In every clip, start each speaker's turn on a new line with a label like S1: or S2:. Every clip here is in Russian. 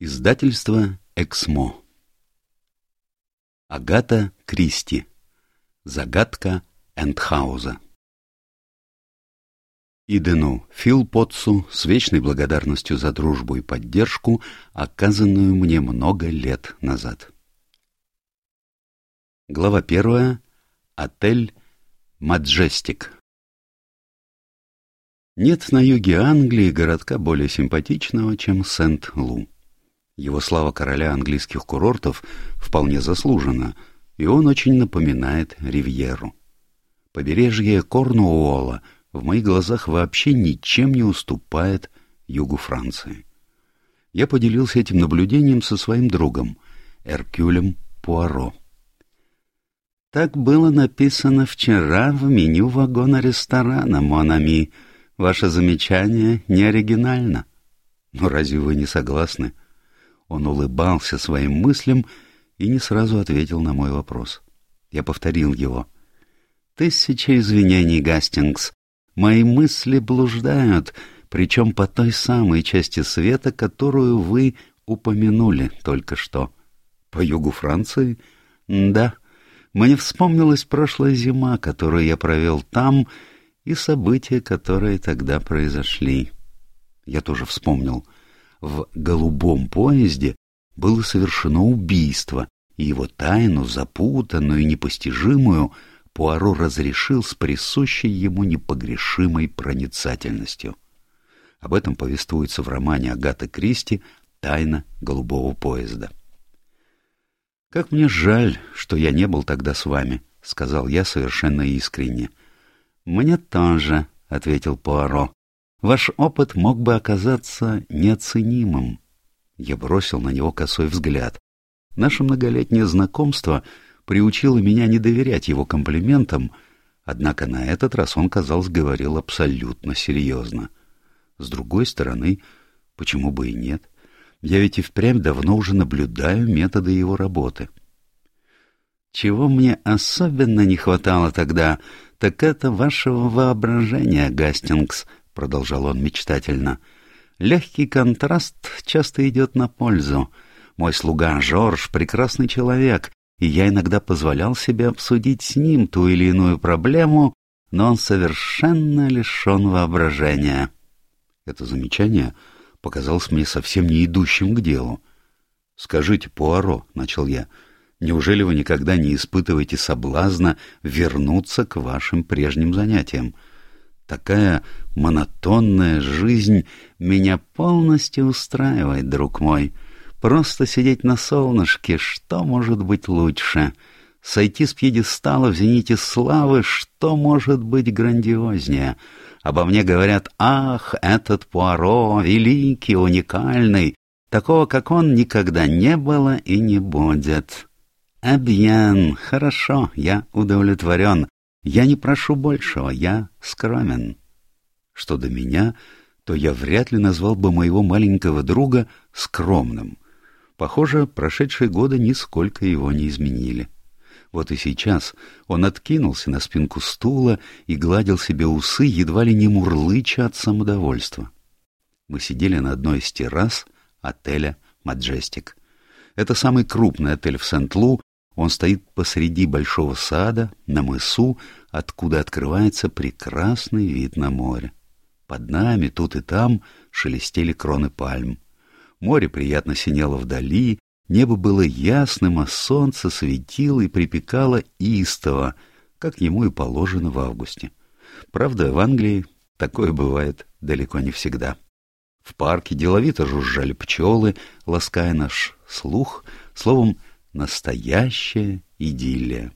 S1: Издательство «Эксмо». Агата Кристи. Загадка Эндхауза. Идену Филпотсу с вечной благодарностью за дружбу и поддержку, оказанную мне много лет назад. Глава первая. Отель Маджестик. Нет на юге Англии городка более симпатичного, чем Сент-Лу. Его слава короля английских курортов вполне заслужена, и он очень напоминает Ривьеру. Побережье Корнуолла в моих глазах вообще ничем не уступает югу Франции. Я поделился этим наблюдением со своим другом, Эркюлем Пуаро. «Так было написано вчера в меню вагона ресторана, Монами. Ваше замечание не оригинально. Но разве вы не согласны?» Он улыбался своим мыслям и не сразу ответил на мой вопрос. Я повторил его. «Тысяча извинений, Гастингс. Мои мысли блуждают, причем по той самой части света, которую вы упомянули только что. По югу Франции? Да. Мне вспомнилась прошлая зима, которую я провел там, и события, которые тогда произошли. Я тоже вспомнил в голубом поезде было совершено убийство, и его тайну, запутанную и непостижимую, Пуаро разрешил с присущей ему непогрешимой проницательностью. Об этом повествуется в романе Агаты Кристи «Тайна голубого поезда». «Как мне жаль, что я не был тогда с вами», — сказал я совершенно искренне. «Мне тоже», — ответил Пуаро. Ваш опыт мог бы оказаться неоценимым. Я бросил на него косой взгляд. Наше многолетнее знакомство приучило меня не доверять его комплиментам, однако на этот раз он, казалось, говорил абсолютно серьезно. С другой стороны, почему бы и нет? Я ведь и впрямь давно уже наблюдаю методы его работы. Чего мне особенно не хватало тогда, так это вашего воображения, Гастингс, — продолжал он мечтательно. «Легкий контраст часто идет на пользу. Мой слуга Жорж — прекрасный человек, и я иногда позволял себе обсудить с ним ту или иную проблему, но он совершенно лишен воображения». Это замечание показалось мне совсем не идущим к делу. «Скажите, Пуаро», — начал я, — «неужели вы никогда не испытываете соблазна вернуться к вашим прежним занятиям?» Такая монотонная жизнь меня полностью устраивает, друг мой. Просто сидеть на солнышке, что может быть лучше? Сойти с пьедестала в зените славы, что может быть грандиознее? Обо мне говорят, ах, этот Пуаро, великий, уникальный. Такого, как он, никогда не было и не будет. Абьян, хорошо, я удовлетворен. Я не прошу большего, я скромен. Что до меня, то я вряд ли назвал бы моего маленького друга скромным. Похоже, прошедшие годы нисколько его не изменили. Вот и сейчас он откинулся на спинку стула и гладил себе усы, едва ли не мурлыча от самодовольства. Мы сидели на одной из террас отеля «Маджестик». Это самый крупный отель в Сент-Лу, он стоит посреди большого сада, на мысу, откуда открывается прекрасный вид на море. Под нами, тут и там, шелестели кроны пальм. Море приятно синело вдали, небо было ясным, а солнце светило и припекало истово, как ему и положено в августе. Правда, в Англии такое бывает далеко не всегда. В парке деловито жужжали пчелы, лаская наш слух, словом, Настоящая идиллия.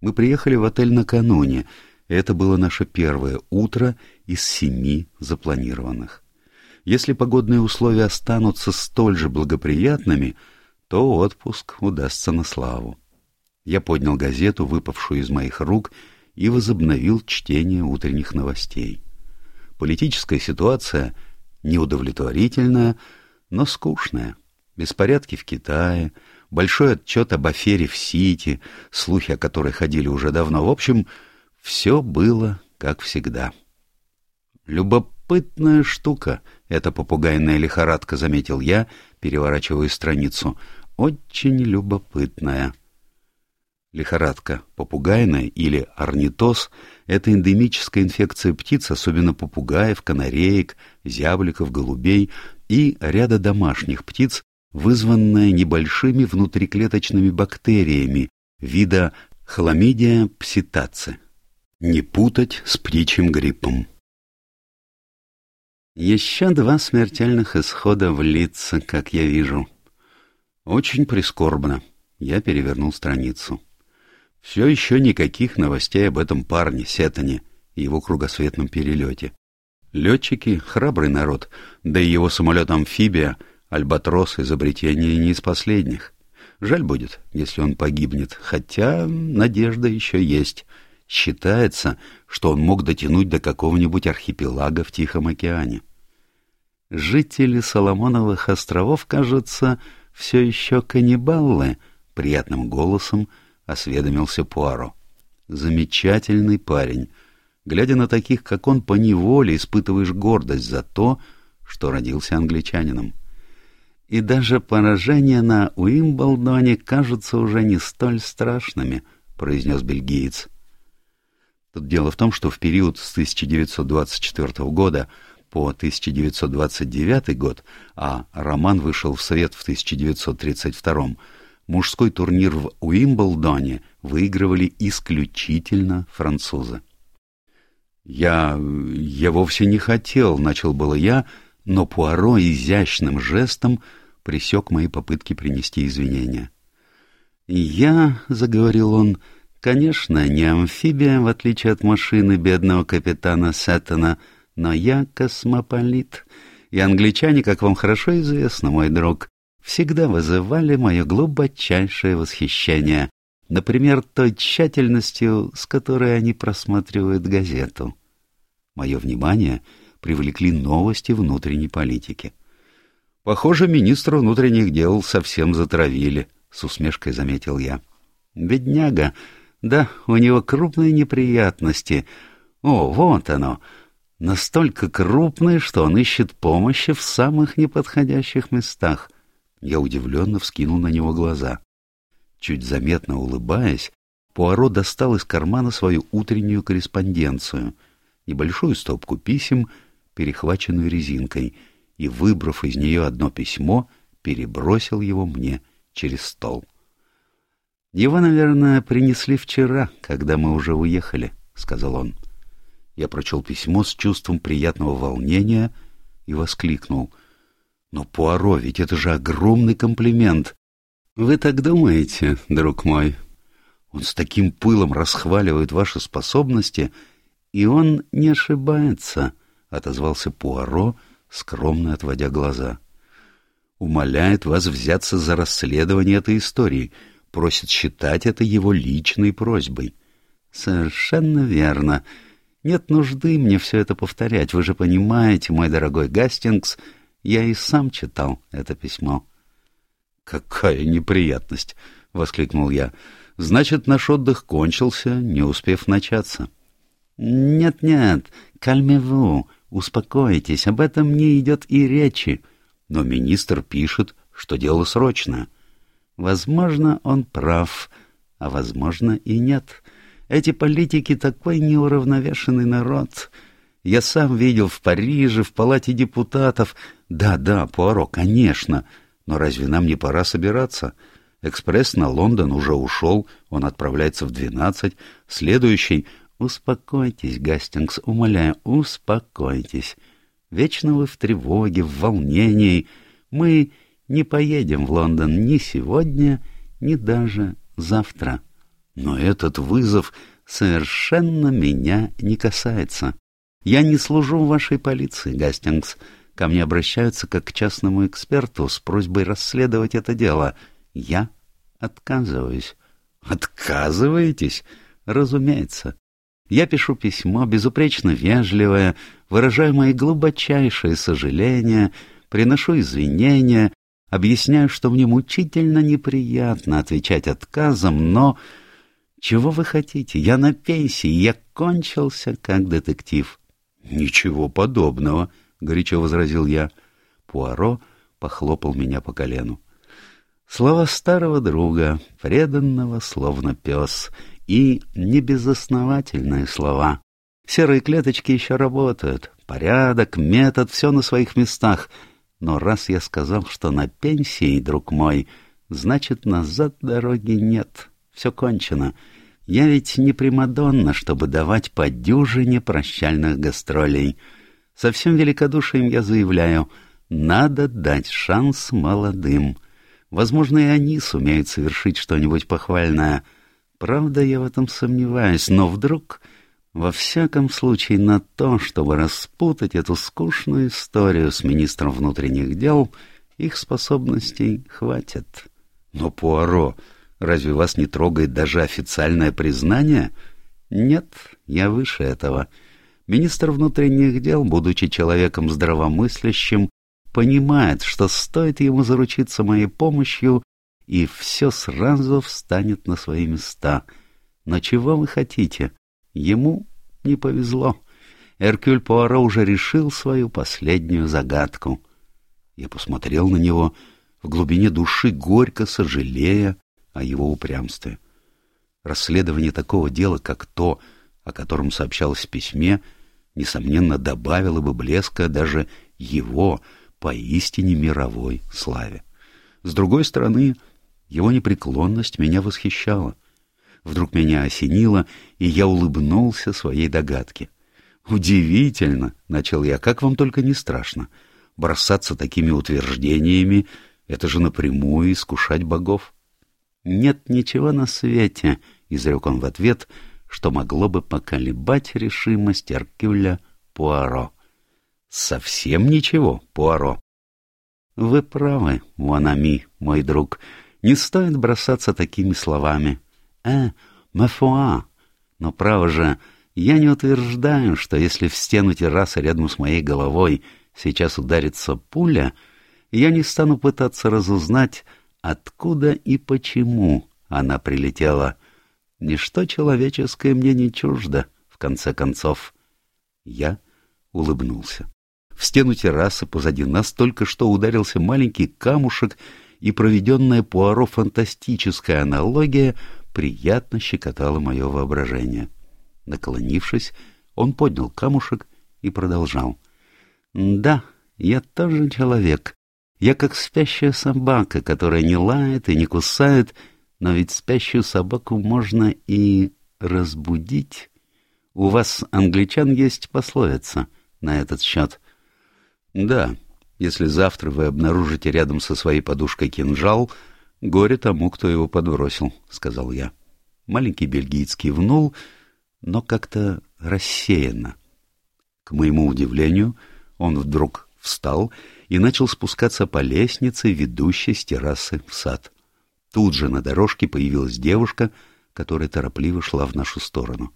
S1: Мы приехали в отель накануне. Это было наше первое утро из семи запланированных. Если погодные условия останутся столь же благоприятными, то отпуск удастся на славу. Я поднял газету, выпавшую из моих рук, и возобновил чтение утренних новостей. Политическая ситуация неудовлетворительная, но скучная. Беспорядки в Китае, большой отчет об афере в Сити, слухи о которой ходили уже давно. В общем, все было как всегда. Любопытная штука, эта попугайная лихорадка, заметил я, переворачивая страницу. Очень любопытная. Лихорадка попугайная или орнитоз – это эндемическая инфекция птиц, особенно попугаев, канареек, зябликов, голубей и ряда домашних птиц, вызванная небольшими внутриклеточными бактериями вида хламидия пситаци. Не путать с птичьим гриппом. Еще два смертельных исхода в лица, как я вижу. Очень прискорбно. Я перевернул страницу. Все еще никаких новостей об этом парне, Сетане, и его кругосветном перелете. Летчики — храбрый народ, да и его самолет-амфибия, Альбатрос, изобретение не из последних. Жаль будет, если он погибнет, хотя надежда еще есть. Считается, что он мог дотянуть до какого-нибудь архипелага в Тихом океане. Жители Соломоновых островов, кажется, все еще каннибалы, — приятным голосом осведомился Пуаро. Замечательный парень. Глядя на таких, как он, поневоле испытываешь гордость за то, что родился англичанином. И даже поражения на Уимблдоне кажутся уже не столь страшными, — произнес бельгиец. Тут дело в том, что в период с 1924 года по 1929 год, а роман вышел в свет в 1932 мужской турнир в Уимблдоне выигрывали исключительно французы. «Я... я вовсе не хотел», — начал было я, но Пуаро изящным жестом пресек мои попытки принести извинения. «Я», — заговорил он, — Конечно, не амфибия, в отличие от машины бедного капитана Сеттона, но я космополит, и англичане, как вам хорошо известно, мой друг, всегда вызывали мое глубочайшее восхищение, например, той тщательностью, с которой они просматривают газету. Мое внимание привлекли новости внутренней политики. Похоже, министра внутренних дел совсем затравили, — с усмешкой заметил я. Бедняга да, у него крупные неприятности. О, вот оно. Настолько крупные, что он ищет помощи в самых неподходящих местах. Я удивленно вскинул на него глаза. Чуть заметно улыбаясь, Пуаро достал из кармана свою утреннюю корреспонденцию, небольшую стопку писем, перехваченную резинкой, и, выбрав из нее одно письмо, перебросил его мне через стол. «Его, наверное, принесли вчера, когда мы уже уехали», — сказал он. Я прочел письмо с чувством приятного волнения и воскликнул. «Но, Пуаро, ведь это же огромный комплимент!» «Вы так думаете, друг мой?» Он с таким пылом расхваливает ваши способности, и он не ошибается, — отозвался Пуаро, скромно отводя глаза. Умоляет вас взяться за расследование этой истории — просит считать это его личной просьбой. Совершенно верно. Нет нужды мне все это повторять. Вы же понимаете, мой дорогой Гастингс, я и сам читал это письмо. Какая неприятность, воскликнул я. Значит, наш отдых кончился, не успев начаться. Нет-нет, кальмеву, успокойтесь, об этом не идет и речи. Но министр пишет, что дело срочное. Возможно, он прав, а возможно и нет. Эти политики такой неуравновешенный народ. Я сам видел в Париже, в палате депутатов. Да-да, Пуаро, конечно. Но разве нам не пора собираться? Экспресс на Лондон уже ушел, он отправляется в двенадцать. Следующий... Успокойтесь, Гастингс, умоляю, успокойтесь. Вечно вы в тревоге, в волнении. Мы не поедем в Лондон ни сегодня, ни даже завтра. Но этот вызов совершенно меня не касается. Я не служу вашей полиции, Гастингс. Ко мне обращаются как к частному эксперту с просьбой расследовать это дело. Я отказываюсь. Отказываетесь? Разумеется. Я пишу письмо, безупречно вежливое, выражаю мои глубочайшие сожаления, приношу извинения, Объясняю, что мне мучительно неприятно отвечать отказом, но... Чего вы хотите? Я на пенсии, я кончился как детектив. Ничего подобного, горячо возразил я. Пуаро похлопал меня по колену. Слова старого друга, преданного словно пес, и небезосновательные слова. Серые клеточки еще работают, порядок, метод, все на своих местах. Но раз я сказал, что на пенсии, друг мой, значит, назад дороги нет, все кончено. Я ведь не Примадонна, чтобы давать по дюжине прощальных гастролей. Со всем великодушием я заявляю, надо дать шанс молодым. Возможно, и они сумеют совершить что-нибудь похвальное. Правда, я в этом сомневаюсь, но вдруг... Во всяком случае, на то, чтобы распутать эту скучную историю с министром внутренних дел, их способностей хватит. Но, Пуаро, разве вас не трогает даже официальное признание? Нет, я выше этого. Министр внутренних дел, будучи человеком здравомыслящим, понимает, что стоит ему заручиться моей помощью, и все сразу встанет на свои места. Но чего вы хотите? Ему не повезло. Эркюль Пуаро уже решил свою последнюю загадку. Я посмотрел на него в глубине души, горько сожалея о его упрямстве. Расследование такого дела, как то, о котором сообщалось в письме, несомненно, добавило бы блеска даже его, поистине мировой славе. С другой стороны, его непреклонность меня восхищала. Вдруг меня осенило, и я улыбнулся своей догадке. «Удивительно!» — начал я. «Как вам только не страшно? Бросаться такими утверждениями — это же напрямую искушать богов». «Нет ничего на свете», — изрек он в ответ, — «что могло бы поколебать решимость Эркюля Пуаро». Совсем ничего, Пуаро. Вы правы, Ванами, мой друг. Не стоит бросаться такими словами. Э, мафуа. Но право же, я не утверждаю, что если в стену террасы рядом с моей головой сейчас ударится пуля, я не стану пытаться разузнать, откуда и почему она прилетела. Ничто человеческое мне не чуждо, в конце концов. Я улыбнулся. В стену террасы позади нас только что ударился маленький камушек, и проведенная Пуаро фантастическая аналогия приятно щекотала мое воображение. Наклонившись, он поднял камушек и продолжал. «Да, я тоже человек. Я как спящая собака, которая не лает и не кусает, но ведь спящую собаку можно и разбудить. У вас, англичан, есть пословица на этот счет. Да, если завтра вы обнаружите рядом со своей подушкой кинжал, горе тому, кто его подбросил, — сказал я. Маленький бельгиец кивнул, но как-то рассеянно. К моему удивлению, он вдруг встал и начал спускаться по лестнице, ведущей с террасы в сад. Тут же на дорожке появилась девушка, которая торопливо шла в нашу сторону.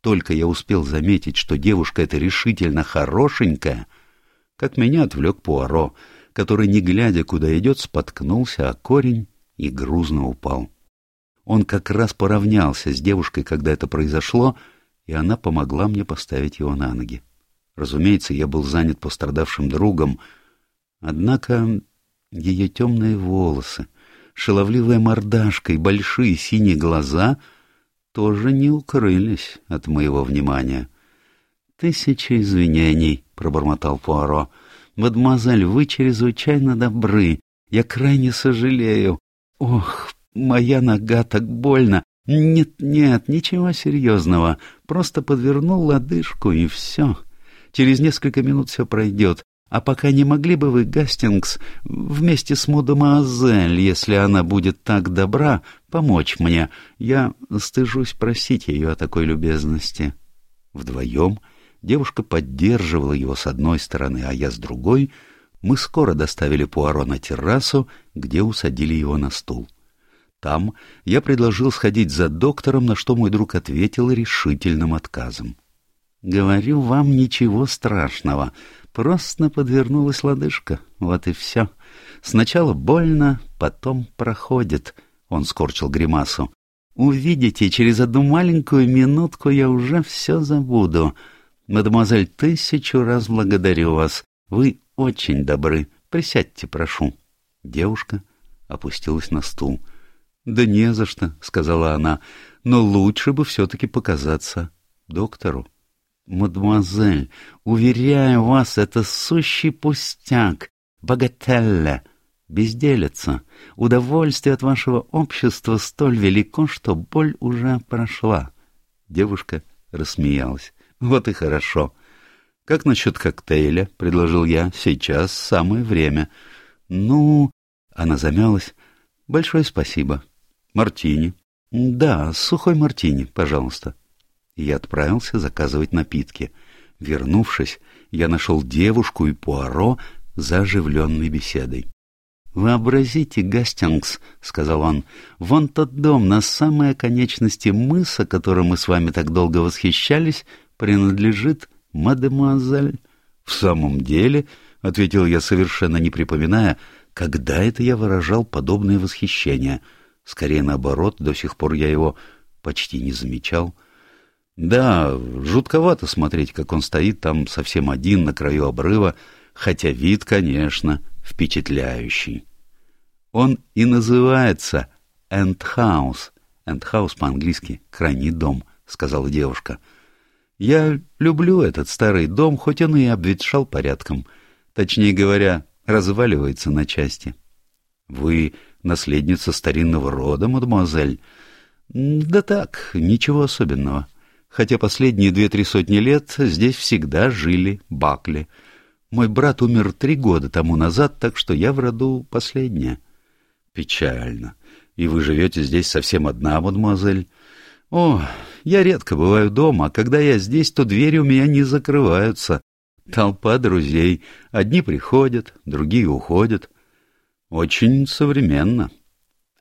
S1: Только я успел заметить, что девушка эта решительно хорошенькая — как меня отвлек Пуаро, который, не глядя, куда идет, споткнулся о корень и грузно упал. Он как раз поравнялся с девушкой, когда это произошло, и она помогла мне поставить его на ноги. Разумеется, я был занят пострадавшим другом, однако ее темные волосы, шаловливая мордашка и большие синие глаза тоже не укрылись от моего внимания. «Тысяча извинений», — пробормотал Пуаро. «Мадемуазель, вы чрезвычайно добры. Я крайне сожалею. Ох, моя нога так больно. Нет-нет, ничего серьезного. Просто подвернул лодыжку, и все. Через несколько минут все пройдет. А пока не могли бы вы, Гастингс, вместе с мадемуазель, если она будет так добра, помочь мне? Я стыжусь просить ее о такой любезности». Вдвоем Девушка поддерживала его с одной стороны, а я с другой. Мы скоро доставили Пуаро на террасу, где усадили его на стул. Там я предложил сходить за доктором, на что мой друг ответил решительным отказом. «Говорю вам, ничего страшного. Просто подвернулась лодыжка. Вот и все. Сначала больно, потом проходит». Он скорчил гримасу. «Увидите, через одну маленькую минутку я уже все забуду. Мадемуазель, тысячу раз благодарю вас. Вы очень добры. Присядьте, прошу. Девушка опустилась на стул. — Да не за что, — сказала она, — но лучше бы все-таки показаться доктору. — Мадемуазель, уверяю вас, это сущий пустяк, богателля, безделица. Удовольствие от вашего общества столь велико, что боль уже прошла. Девушка рассмеялась. — Вот и хорошо. — Как насчет коктейля? — предложил я. — Сейчас самое время. — Ну... Она замялась. — Большое спасибо. — Мартини. — Да, сухой мартини, пожалуйста. Я отправился заказывать напитки. Вернувшись, я нашел девушку и Пуаро за оживленной беседой. «Вообразите, Гастингс», — сказал он, — «вон тот дом на самой оконечности мыса, которым мы с вами так долго восхищались, принадлежит мадемуазель». «В самом деле», — ответил я, совершенно не припоминая, когда это я выражал подобное восхищение. Скорее наоборот, до сих пор я его почти не замечал. Да, жутковато смотреть, как он стоит там совсем один на краю обрыва, хотя вид, конечно, впечатляющий. Он и называется «Эндхаус». «Эндхаус» по-английски «крайний дом», — сказала девушка. «Я люблю этот старый дом, хоть он и обветшал порядком. Точнее говоря, разваливается на части». «Вы наследница старинного рода, мадемуазель?» «Да так, ничего особенного. Хотя последние две-три сотни лет здесь всегда жили Бакли». Мой брат умер три года тому назад, так что я в роду последняя. Печально. И вы живете здесь совсем одна, мадемуазель? О, я редко бываю дома, а когда я здесь, то двери у меня не закрываются. Толпа друзей. Одни приходят, другие уходят. Очень современно.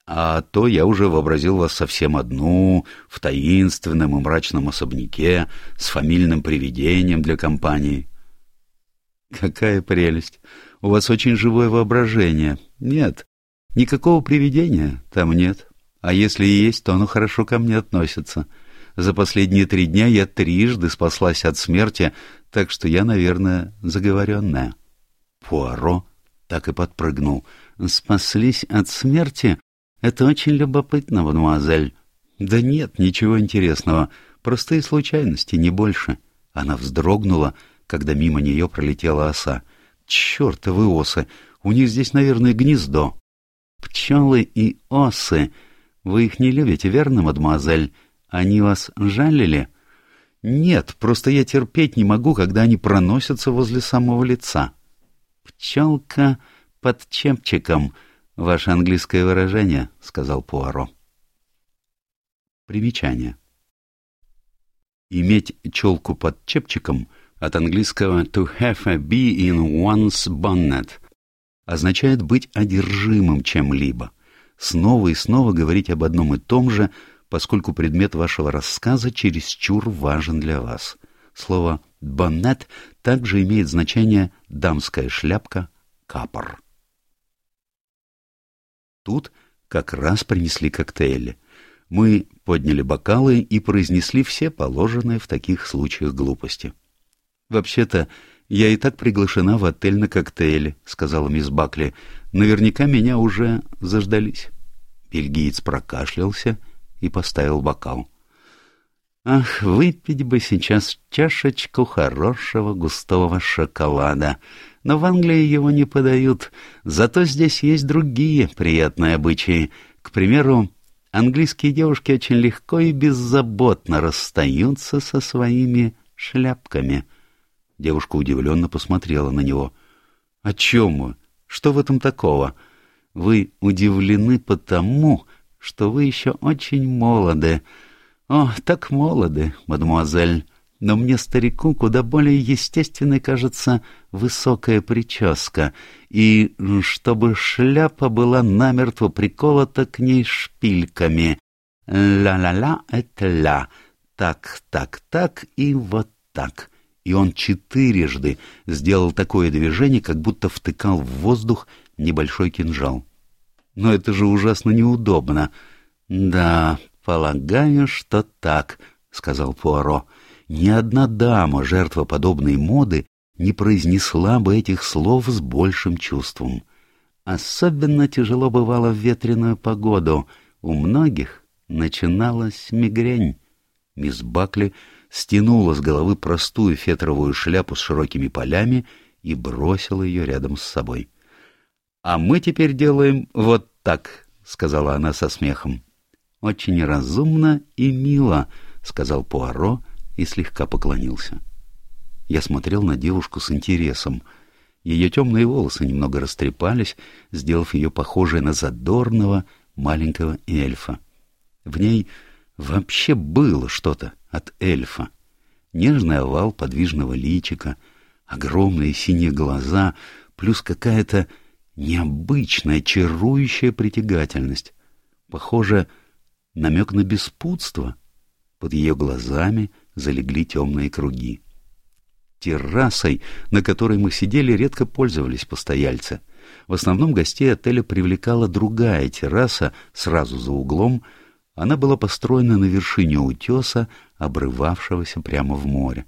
S1: А то я уже вообразил вас совсем одну, в таинственном и мрачном особняке, с фамильным привидением для компании. Какая прелесть! У вас очень живое воображение. Нет, никакого привидения там нет. А если и есть, то оно хорошо ко мне относится. За последние три дня я трижды спаслась от смерти, так что я, наверное, заговоренная. Пуаро так и подпрыгнул. «Спаслись от смерти? Это очень любопытно, мадемуазель». «Да нет, ничего интересного. Простые случайности, не больше». Она вздрогнула, когда мимо нее пролетела оса. «Чертовы осы! У них здесь, наверное, гнездо!» «Пчелы и осы! Вы их не любите, верно, мадемуазель? Они вас жалили?» «Нет, просто я терпеть не могу, когда они проносятся возле самого лица». «Пчелка под чепчиком» — ваше английское выражение, — сказал Пуаро. Примечание. Иметь челку под чепчиком — от английского to have a bee in one's bonnet означает быть одержимым чем-либо, снова и снова говорить об одном и том же, поскольку предмет вашего рассказа чересчур важен для вас. Слово «боннет» также имеет значение «дамская шляпка», «капор». Тут как раз принесли коктейли. Мы подняли бокалы и произнесли все положенные в таких случаях глупости. «Вообще-то, я и так приглашена в отель на коктейли», — сказала мисс Бакли. «Наверняка меня уже заждались». Бельгиец прокашлялся и поставил бокал. «Ах, выпить бы сейчас чашечку хорошего густого шоколада. Но в Англии его не подают. Зато здесь есть другие приятные обычаи. К примеру, английские девушки очень легко и беззаботно расстаются со своими шляпками». Девушка удивленно посмотрела на него. — О чем вы? Что в этом такого? Вы удивлены потому, что вы еще очень молоды. О, так молоды, мадемуазель. Но мне, старику, куда более естественной кажется высокая прическа, и чтобы шляпа была намертво приколота к ней шпильками. Ля-ля-ля — это ля. Так, так, так и вот так и он четырежды сделал такое движение, как будто втыкал в воздух небольшой кинжал. Но это же ужасно неудобно. — Да, полагаю, что так, — сказал Пуаро. ни одна дама, жертва подобной моды, не произнесла бы этих слов с большим чувством. Особенно тяжело бывало в ветреную погоду. У многих начиналась мигрень. Мисс Бакли стянула с головы простую фетровую шляпу с широкими полями и бросила ее рядом с собой. — А мы теперь делаем вот так, — сказала она со смехом. — Очень разумно и мило, — сказал Пуаро и слегка поклонился. Я смотрел на девушку с интересом. Ее темные волосы немного растрепались, сделав ее похожей на задорного маленького эльфа. В ней вообще было что-то от эльфа. Нежный овал подвижного личика, огромные синие глаза, плюс какая-то необычная, чарующая притягательность. Похоже, намек на беспутство. Под ее глазами залегли темные круги. Террасой, на которой мы сидели, редко пользовались постояльцы. В основном гостей отеля привлекала другая терраса сразу за углом. Она была построена на вершине утеса, обрывавшегося прямо в море.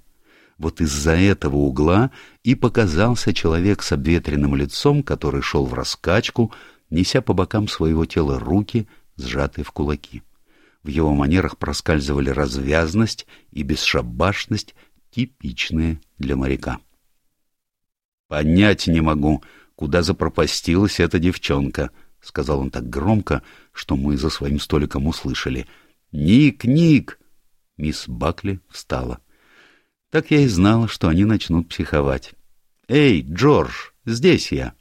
S1: Вот из-за этого угла и показался человек с обветренным лицом, который шел в раскачку, неся по бокам своего тела руки, сжатые в кулаки. В его манерах проскальзывали развязность и бесшабашность, типичные для моряка. «Понять не могу, куда запропастилась эта девчонка», — сказал он так громко, что мы за своим столиком услышали. «Ник, Ник!» Мисс Бакли встала. Так я и знала, что они начнут психовать. «Эй, Джордж, здесь я!»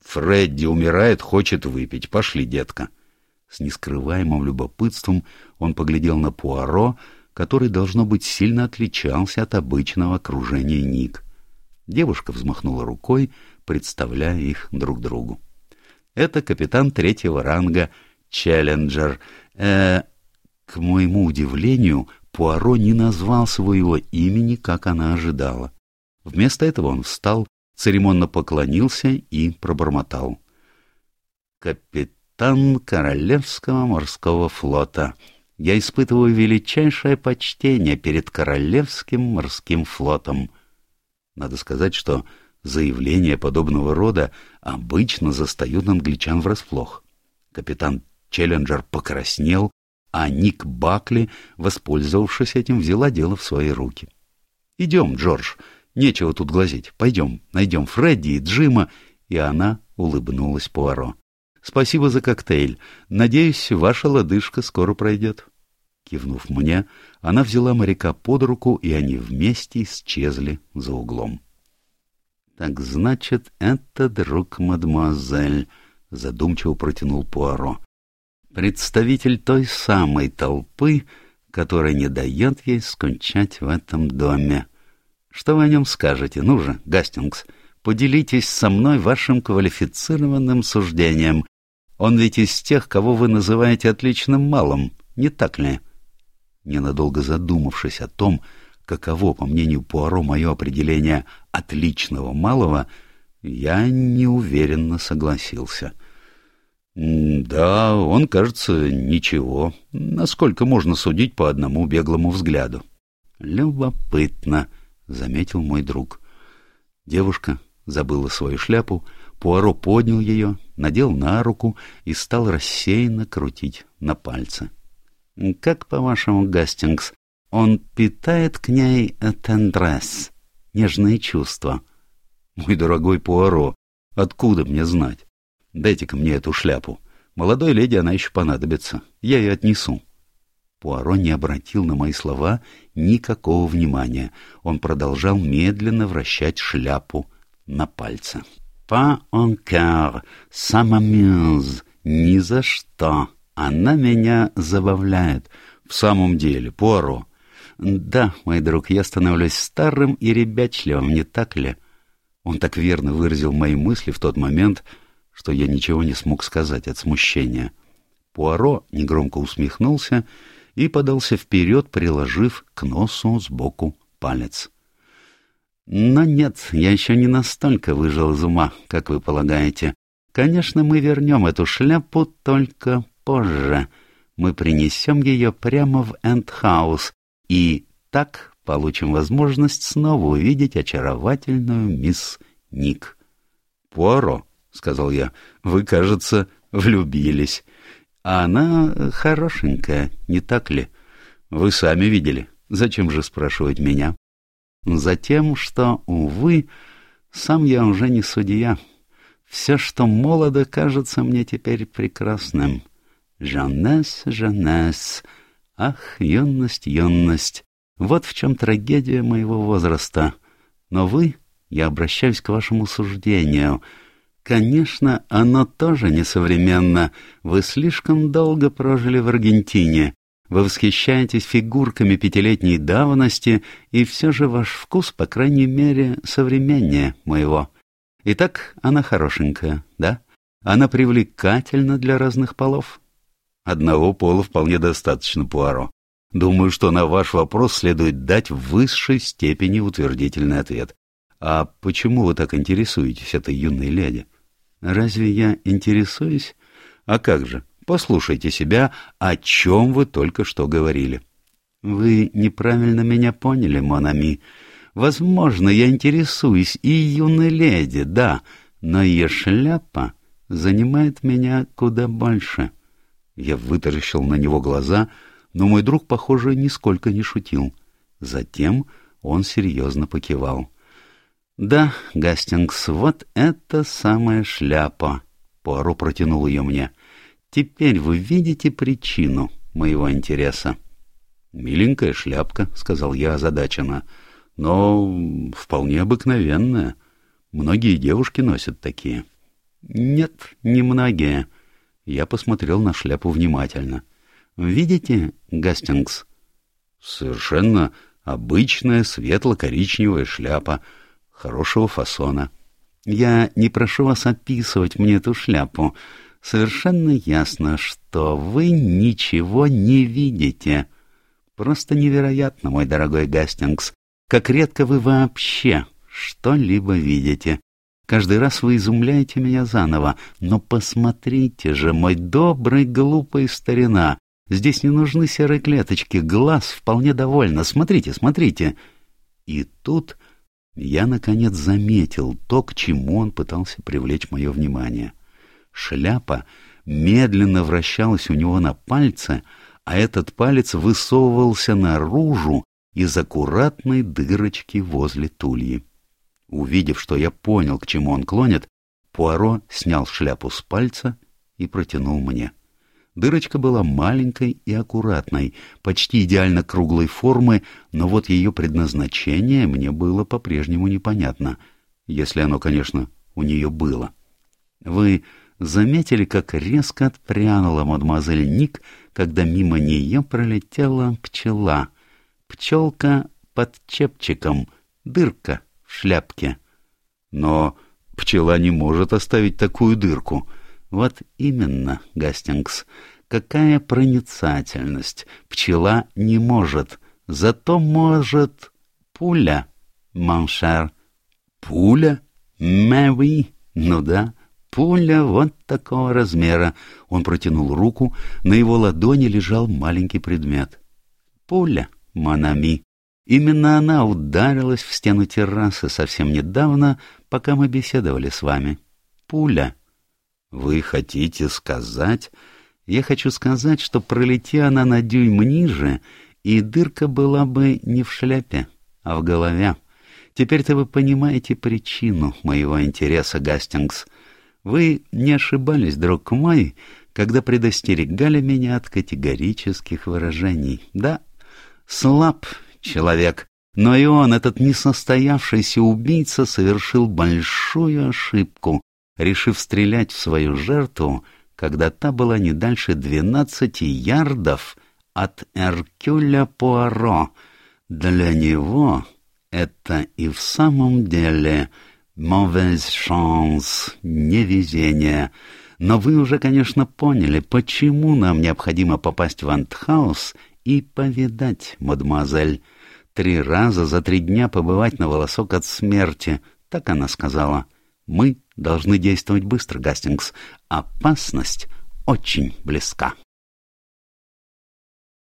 S1: «Фредди умирает, хочет выпить. Пошли, детка!» С нескрываемым любопытством он поглядел на Пуаро, который, должно быть, сильно отличался от обычного окружения Ник. Девушка взмахнула рукой, представляя их друг другу. «Это капитан третьего ранга, Челленджер. Э, к моему удивлению, Пуаро не назвал своего имени, как она ожидала. Вместо этого он встал, церемонно поклонился и пробормотал. «Капитан...» Королевского морского флота. Я испытываю величайшее почтение перед Королевским морским флотом. Надо сказать, что заявления подобного рода обычно застают англичан врасплох. Капитан Челленджер покраснел, а Ник Бакли, воспользовавшись этим, взяла дело в свои руки. — Идем, Джордж, нечего тут глазеть. Пойдем, найдем Фредди и Джима. И она улыбнулась Пуаро. Спасибо за коктейль. Надеюсь, ваша лодыжка скоро пройдет. Кивнув мне, она взяла моряка под руку, и они вместе исчезли за углом. — Так значит, это друг мадемуазель, — задумчиво протянул Пуаро. — Представитель той самой толпы, которая не дает ей скончать в этом доме. Что вы о нем скажете? Ну же, Гастингс, поделитесь со мной вашим квалифицированным суждением он ведь из тех, кого вы называете отличным малым, не так ли? Ненадолго задумавшись о том, каково, по мнению Пуаро, мое определение «отличного малого», я неуверенно согласился. «Да, он, кажется, ничего, насколько можно судить по одному беглому взгляду». «Любопытно», — заметил мой друг. Девушка забыла свою шляпу, Пуаро поднял ее, надел на руку и стал рассеянно крутить на пальце. — Как, по-вашему, Гастингс, он питает к ней тендрес, нежные чувства? — Мой дорогой Пуаро, откуда мне знать? Дайте-ка мне эту шляпу. Молодой леди она еще понадобится. Я ее отнесу. Пуаро не обратил на мои слова никакого внимания. Он продолжал медленно вращать шляпу на пальце. Pas encore, ça ни за что. Она меня забавляет. В самом деле, Пуаро. Да, мой друг, я становлюсь старым и ребячливым, не так ли? Он так верно выразил мои мысли в тот момент, что я ничего не смог сказать от смущения. Пуаро негромко усмехнулся и подался вперед, приложив к носу сбоку палец. Но нет, я еще не настолько выжил из ума, как вы полагаете. Конечно, мы вернем эту шляпу только позже. Мы принесем ее прямо в Эндхаус и так получим возможность снова увидеть очаровательную мисс Ник. — Пуаро, — сказал я, — вы, кажется, влюбились. А она хорошенькая, не так ли? Вы сами видели. Зачем же спрашивать меня? Затем, что, увы, сам я уже не судья. Все, что молодо, кажется мне теперь прекрасным. Жанес, Жанес, ах, юность, юность, вот в чем трагедия моего возраста. Но вы, я обращаюсь к вашему суждению, конечно, оно тоже несовременно. Вы слишком долго прожили в Аргентине. Вы восхищаетесь фигурками пятилетней давности, и все же ваш вкус, по крайней мере, современнее моего. Итак, она хорошенькая, да? Она привлекательна для разных полов? Одного пола вполне достаточно, Пуаро. Думаю, что на ваш вопрос следует дать в высшей степени утвердительный ответ. А почему вы так интересуетесь этой юной леди? Разве я интересуюсь? А как же? Послушайте себя, о чем вы только что говорили. Вы неправильно меня поняли, Монами. Возможно, я интересуюсь и юной леди, да, но ее шляпа занимает меня куда больше. Я вытаращил на него глаза, но мой друг, похоже, нисколько не шутил. Затем он серьезно покивал. — Да, Гастингс, вот это самая шляпа. Пуаро протянул ее мне. — Теперь вы видите причину моего интереса. — Миленькая шляпка, — сказал я озадаченно но вполне обыкновенная. Многие девушки носят такие. Нет, не многие. Я посмотрел на шляпу внимательно. Видите, Гастингс? Совершенно обычная светло-коричневая шляпа хорошего фасона. Я не прошу вас описывать мне эту шляпу. Совершенно ясно, что вы ничего не видите. Просто невероятно, мой дорогой Гастингс, как редко вы вообще что-либо видите. Каждый раз вы изумляете меня заново, но посмотрите же, мой добрый, глупый старина. Здесь не нужны серые клеточки, глаз вполне довольно. Смотрите, смотрите. И тут я, наконец, заметил то, к чему он пытался привлечь мое внимание. Шляпа медленно вращалась у него на пальце, а этот палец высовывался наружу, из аккуратной дырочки возле тульи. Увидев, что я понял, к чему он клонит, Пуаро снял шляпу с пальца и протянул мне. Дырочка была маленькой и аккуратной, почти идеально круглой формы, но вот ее предназначение мне было по-прежнему непонятно, если оно, конечно, у нее было. Вы заметили, как резко отпрянула мадемуазель Ник, когда мимо нее пролетела пчела — Пчелка под чепчиком, дырка в шляпке. Но пчела не может оставить такую дырку. Вот именно, Гастингс, какая проницательность. Пчела не может, зато может пуля, маншер. Пуля? Мэви? Ну да, пуля вот такого размера. Он протянул руку, на его ладони лежал маленький предмет. Пуля. Монами. Именно она ударилась в стену террасы совсем недавно, пока мы беседовали с вами. Пуля. Вы хотите сказать... Я хочу сказать, что пролети она на дюйм ниже, и дырка была бы не в шляпе, а в голове. Теперь-то вы понимаете причину моего интереса, Гастингс. Вы не ошибались, друг мой, когда предостерегали меня от категорических выражений. Да, Слаб человек, но и он, этот несостоявшийся убийца, совершил большую ошибку, решив стрелять в свою жертву, когда та была не дальше двенадцати ярдов от Эркюля Пуаро. Для него это и в самом деле mauvaise chance, невезение. Но вы уже, конечно, поняли, почему нам необходимо попасть в Антхаус и повидать, мадемуазель. Три раза за три дня побывать на волосок от смерти, так она сказала. Мы должны действовать быстро, Гастингс. Опасность очень близка.